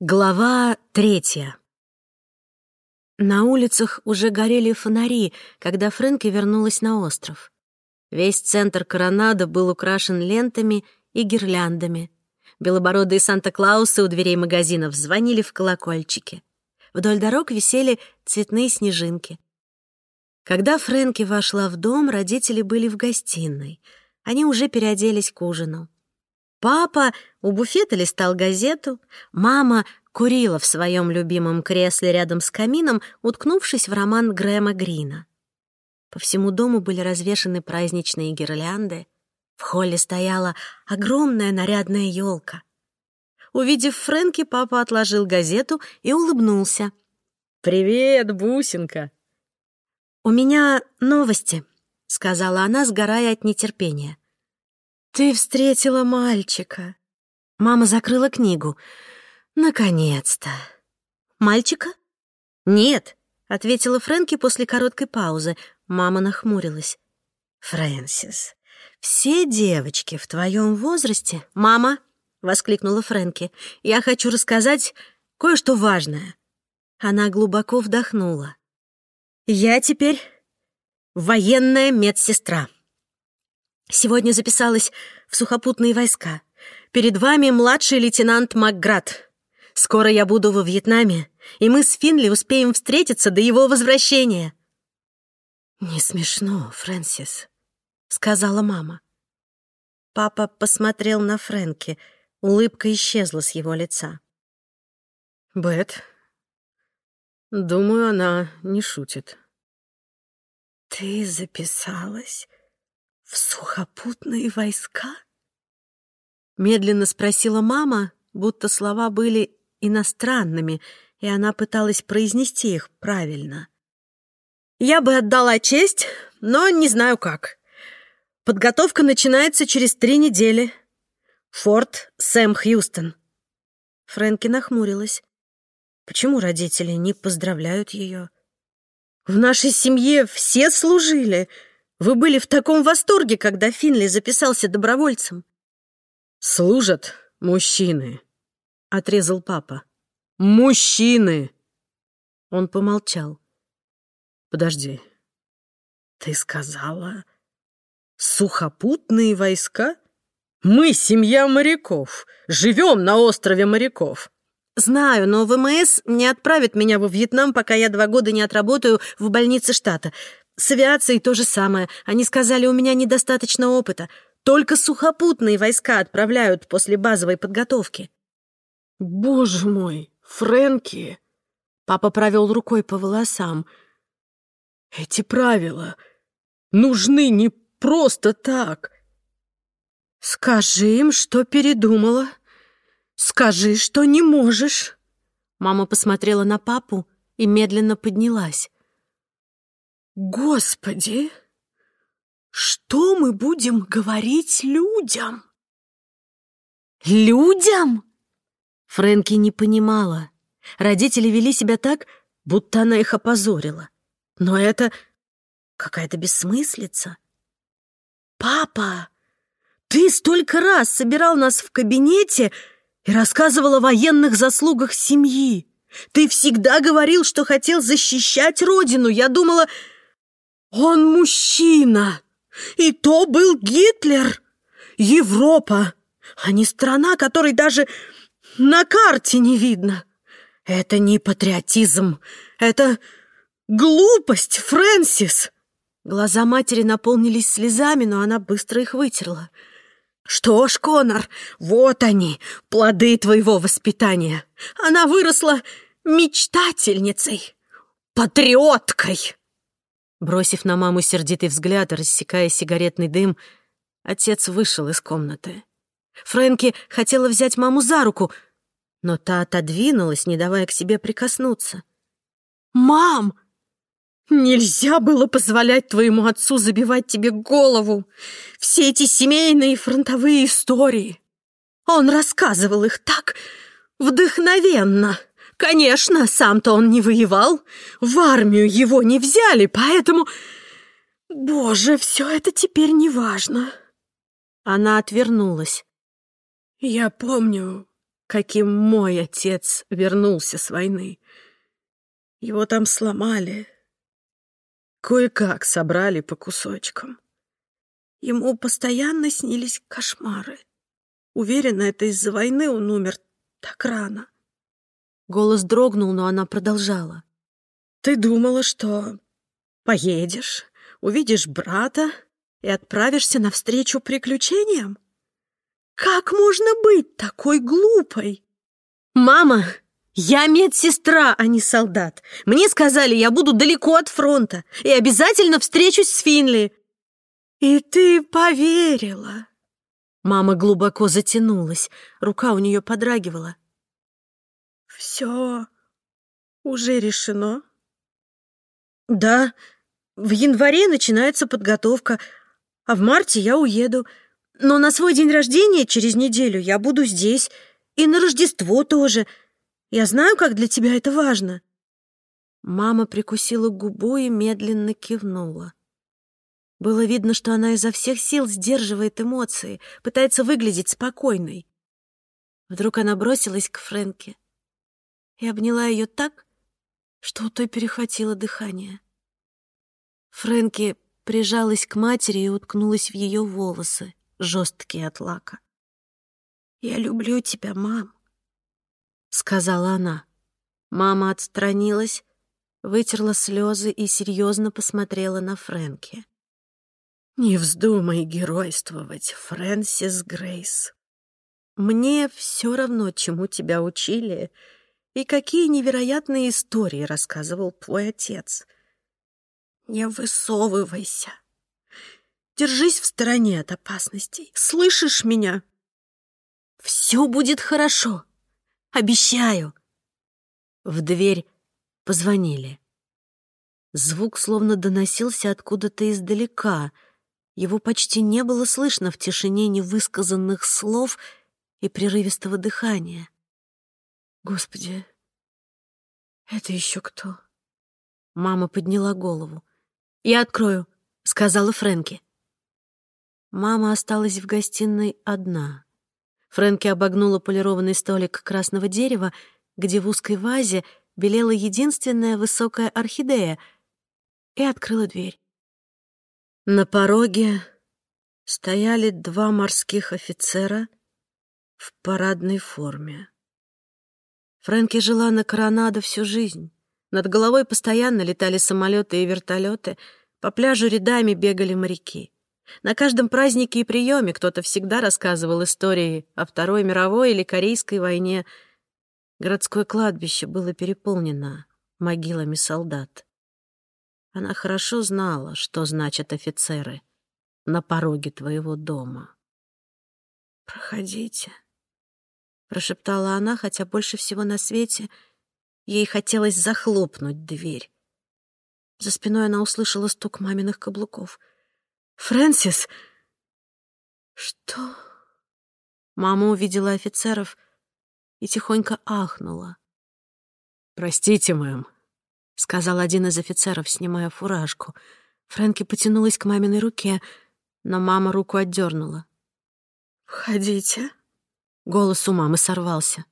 Глава третья. На улицах уже горели фонари, когда Фрэнки вернулась на остров. Весь центр Коронадо был украшен лентами и гирляндами. Белобородые Санта-Клаусы у дверей магазинов звонили в колокольчики. Вдоль дорог висели цветные снежинки. Когда Фрэнки вошла в дом, родители были в гостиной. Они уже переоделись к ужину. Папа у буфета листал газету, мама курила в своем любимом кресле рядом с камином, уткнувшись в роман Грэма Грина. По всему дому были развешаны праздничные гирлянды. В холле стояла огромная нарядная елка. Увидев Фрэнки, папа отложил газету и улыбнулся. «Привет, бусинка!» «У меня новости», — сказала она, сгорая от нетерпения. «Ты встретила мальчика». Мама закрыла книгу. «Наконец-то». «Мальчика?» «Нет», — ответила Фрэнки после короткой паузы. Мама нахмурилась. «Фрэнсис, все девочки в твоем возрасте...» «Мама!» — воскликнула Фрэнки. «Я хочу рассказать кое-что важное». Она глубоко вдохнула. «Я теперь военная медсестра». Сегодня записалась в сухопутные войска. Перед вами младший лейтенант Макград. Скоро я буду во Вьетнаме, и мы с Финли успеем встретиться до его возвращения». «Не смешно, Фрэнсис», — сказала мама. Папа посмотрел на Фрэнки. Улыбка исчезла с его лица. «Бет, думаю, она не шутит». «Ты записалась «В сухопутные войска?» Медленно спросила мама, будто слова были иностранными, и она пыталась произнести их правильно. «Я бы отдала честь, но не знаю как. Подготовка начинается через три недели. Форт Сэм Хьюстон». Фрэнки нахмурилась. Почему родители не поздравляют ее? В нашей семье все служили, вы были в таком восторге, когда Финли записался добровольцем. «Служат мужчины», — отрезал папа. «Мужчины!» Он помолчал. «Подожди, ты сказала сухопутные войска? Мы семья моряков, живем на острове моряков». «Знаю, но ВМС не отправит меня во Вьетнам, пока я два года не отработаю в больнице штата. С авиацией то же самое. Они сказали, у меня недостаточно опыта. Только сухопутные войска отправляют после базовой подготовки. Боже мой, Фрэнки! Папа провел рукой по волосам. Эти правила нужны не просто так. Скажи им, что передумала. Скажи, что не можешь. Мама посмотрела на папу и медленно поднялась. Господи, что мы будем говорить людям? Людям? Фрэнки не понимала. Родители вели себя так, будто она их опозорила. Но это какая-то бессмыслица. «Папа, ты столько раз собирал нас в кабинете и рассказывал о военных заслугах семьи. Ты всегда говорил, что хотел защищать родину. Я думала, он мужчина! И то был Гитлер! Европа, а не страна, которой даже на карте не видно. Это не патриотизм, это глупость, Фрэнсис!» Глаза матери наполнились слезами, но она быстро их вытерла. «Что ж, Конор, вот они, плоды твоего воспитания. Она выросла мечтательницей, патриоткой!» Бросив на маму сердитый взгляд рассекая сигаретный дым, отец вышел из комнаты. Фрэнки хотела взять маму за руку, но та отодвинулась, не давая к себе прикоснуться. «Мам! Нельзя было позволять твоему отцу забивать тебе голову! Все эти семейные фронтовые истории! Он рассказывал их так вдохновенно!» Конечно, сам-то он не воевал. В армию его не взяли, поэтому... Боже, все это теперь не важно. Она отвернулась. Я помню, каким мой отец вернулся с войны. Его там сломали, кое-как собрали по кусочкам. Ему постоянно снились кошмары. Уверена, это из-за войны он умер так рано. Голос дрогнул, но она продолжала. «Ты думала, что поедешь, увидишь брата и отправишься навстречу приключениям? Как можно быть такой глупой?» «Мама, я медсестра, а не солдат. Мне сказали, я буду далеко от фронта и обязательно встречусь с Финли». «И ты поверила?» Мама глубоко затянулась, рука у нее подрагивала. «Все уже решено?» «Да, в январе начинается подготовка, а в марте я уеду. Но на свой день рождения через неделю я буду здесь, и на Рождество тоже. Я знаю, как для тебя это важно». Мама прикусила губу и медленно кивнула. Было видно, что она изо всех сил сдерживает эмоции, пытается выглядеть спокойной. Вдруг она бросилась к Фрэнке и обняла ее так, что у той перехватило дыхание. Фрэнки прижалась к матери и уткнулась в ее волосы, жесткие от лака. «Я люблю тебя, мам», — сказала она. Мама отстранилась, вытерла слезы и серьезно посмотрела на Фрэнки. «Не вздумай геройствовать, Фрэнсис Грейс. Мне все равно, чему тебя учили, и какие невероятные истории рассказывал твой отец. Не высовывайся. Держись в стороне от опасностей. Слышишь меня? Все будет хорошо. Обещаю. В дверь позвонили. Звук словно доносился откуда-то издалека. Его почти не было слышно в тишине невысказанных слов и прерывистого дыхания. Господи, это еще кто? Мама подняла голову. «Я открою», — сказала Фрэнки. Мама осталась в гостиной одна. Фрэнки обогнула полированный столик красного дерева, где в узкой вазе белела единственная высокая орхидея, и открыла дверь. На пороге стояли два морских офицера в парадной форме. Фрэнки жила на Коронадо всю жизнь. Над головой постоянно летали самолеты и вертолеты, по пляжу рядами бегали моряки. На каждом празднике и приеме кто-то всегда рассказывал истории о Второй мировой или Корейской войне. Городское кладбище было переполнено могилами солдат. Она хорошо знала, что значат офицеры на пороге твоего дома. «Проходите», — прошептала она, хотя больше всего на свете ей хотелось захлопнуть дверь. За спиной она услышала стук маминых каблуков. «Фрэнсис!» «Что?» Мама увидела офицеров и тихонько ахнула. «Простите, мэм», — сказал один из офицеров, снимая фуражку. Фрэнки потянулась к маминой руке, но мама руку отдернула. «Входите», Голос у мамы сорвался.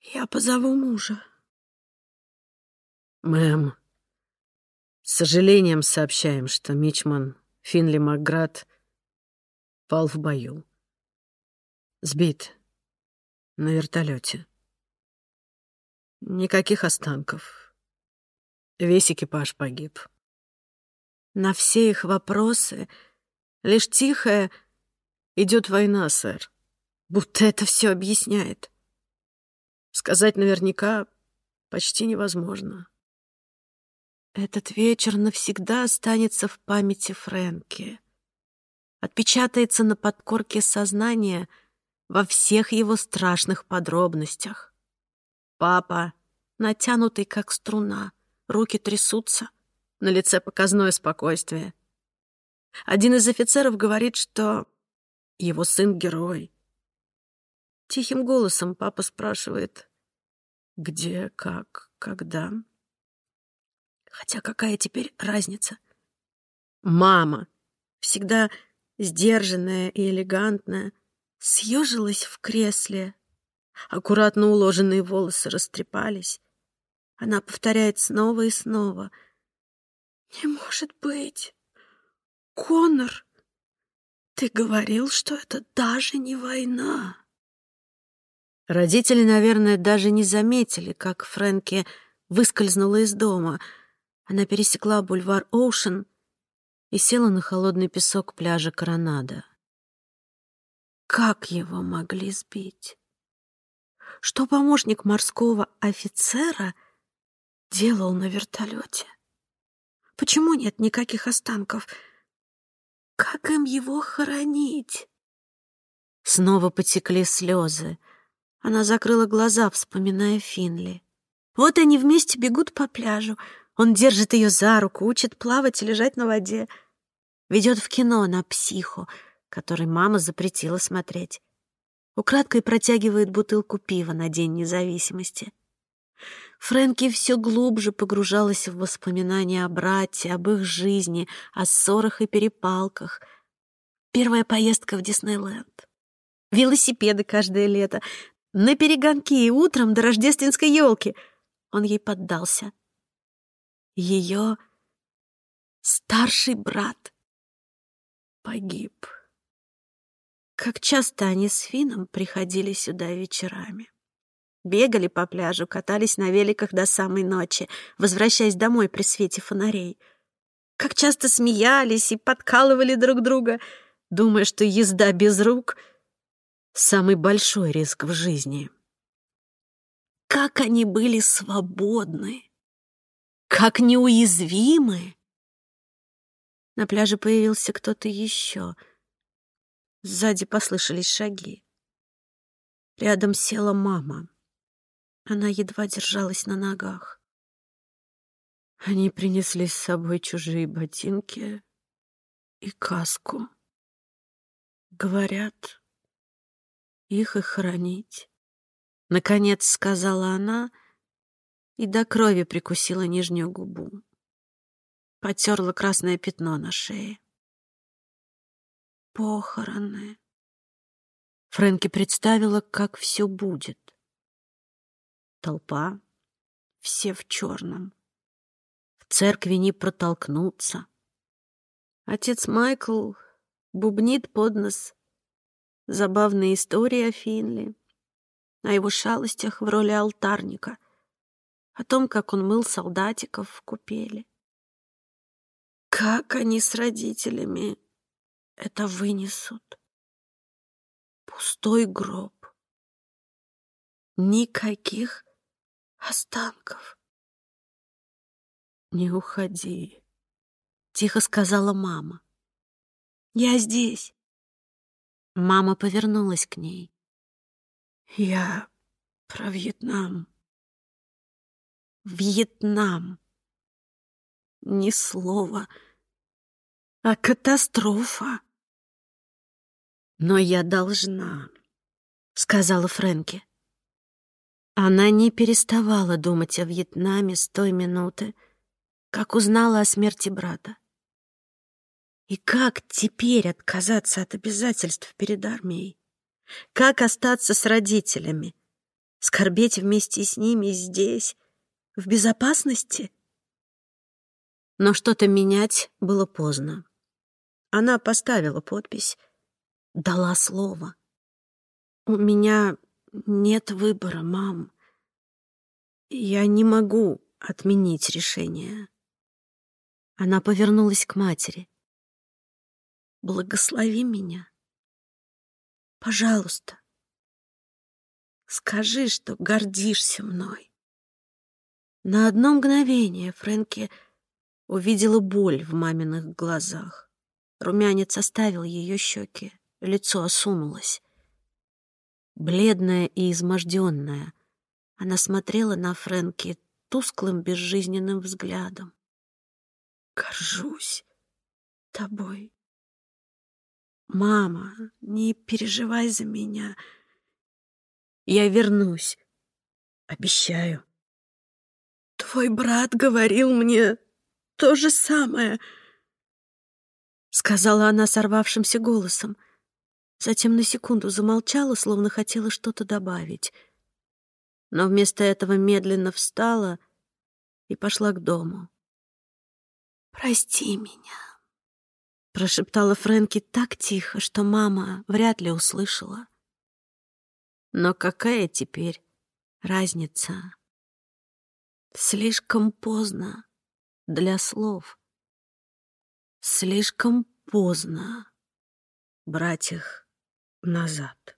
«Я позову мужа». «Мэм, с сожалением сообщаем, что Мичман Финли Макград пал в бою. Сбит на вертолете. Никаких останков. Весь экипаж погиб. На все их вопросы лишь тихое «Идет война, сэр» будто это все объясняет. Сказать наверняка почти невозможно. Этот вечер навсегда останется в памяти Фрэнки. Отпечатается на подкорке сознания во всех его страшных подробностях. Папа, натянутый как струна, руки трясутся, на лице показное спокойствие. Один из офицеров говорит, что его сын — герой, Тихим голосом папа спрашивает, где, как, когда. Хотя какая теперь разница? Мама, всегда сдержанная и элегантная, съежилась в кресле Аккуратно уложенные волосы растрепались. Она повторяет снова и снова. «Не может быть! Конор, ты говорил, что это даже не война!» Родители, наверное, даже не заметили, как Фрэнки выскользнула из дома. Она пересекла бульвар Оушен и села на холодный песок пляжа Коронада. Как его могли сбить? Что помощник морского офицера делал на вертолете? Почему нет никаких останков? Как им его хоронить? Снова потекли слезы. Она закрыла глаза, вспоминая Финли. Вот они вместе бегут по пляжу. Он держит ее за руку, учит плавать и лежать на воде. Ведет в кино на психу, который мама запретила смотреть. Украдкой протягивает бутылку пива на День независимости. Фрэнки все глубже погружалась в воспоминания о брате, об их жизни, о ссорах и перепалках. Первая поездка в Диснейленд. Велосипеды каждое лето. На перегонки и утром до рождественской елки. Он ей поддался. Ее старший брат погиб. Как часто они с Фином приходили сюда вечерами. Бегали по пляжу, катались на великах до самой ночи, возвращаясь домой при свете фонарей. Как часто смеялись и подкалывали друг друга, думая, что езда без рук — самый большой риск в жизни. Как они были свободны! Как неуязвимы! На пляже появился кто-то еще — Сзади послышались шаги. Рядом села мама. Она едва держалась на ногах. Они принесли с собой чужие ботинки и каску. Говорят, их и хранить. Наконец сказала она и до крови прикусила нижнюю губу. Потерла красное пятно на шее похороны. Фрэнки представила, как все будет. Толпа, все в черном. В церкви не протолкнуться. Отец Майкл бубнит под нос забавные истории о Финли, о его шалостях в роли алтарника, о том, как он мыл солдатиков в купели. Как они с родителями это вынесут. Пустой гроб. Никаких останков. «Не уходи», — тихо сказала мама. «Я здесь». Мама повернулась к ней. «Я про Вьетнам». «Вьетнам». Ни слова а катастрофа. «Но я должна», — сказала Фрэнки. Она не переставала думать о Вьетнаме с той минуты, как узнала о смерти брата. И как теперь отказаться от обязательств перед армией? Как остаться с родителями? Скорбеть вместе с ними здесь, в безопасности? Но что-то менять было поздно. Она поставила подпись, дала слово. «У меня нет выбора, мам. Я не могу отменить решение». Она повернулась к матери. «Благослови меня. Пожалуйста. Скажи, что гордишься мной». На одно мгновение Фрэнки увидела боль в маминых глазах. Румянец оставил ее щеки, лицо осунулось. Бледная и изможденная, она смотрела на Фрэнки тусклым безжизненным взглядом. «Горжусь тобой. Мама, не переживай за меня. Я вернусь. Обещаю. Твой брат говорил мне то же самое — сказала она сорвавшимся голосом. Затем на секунду замолчала, словно хотела что-то добавить. Но вместо этого медленно встала и пошла к дому. «Прости меня», — прошептала Фрэнки так тихо, что мама вряд ли услышала. Но какая теперь разница? Слишком поздно для слов. Слишком поздно брать их назад.